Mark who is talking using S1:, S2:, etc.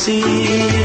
S1: see.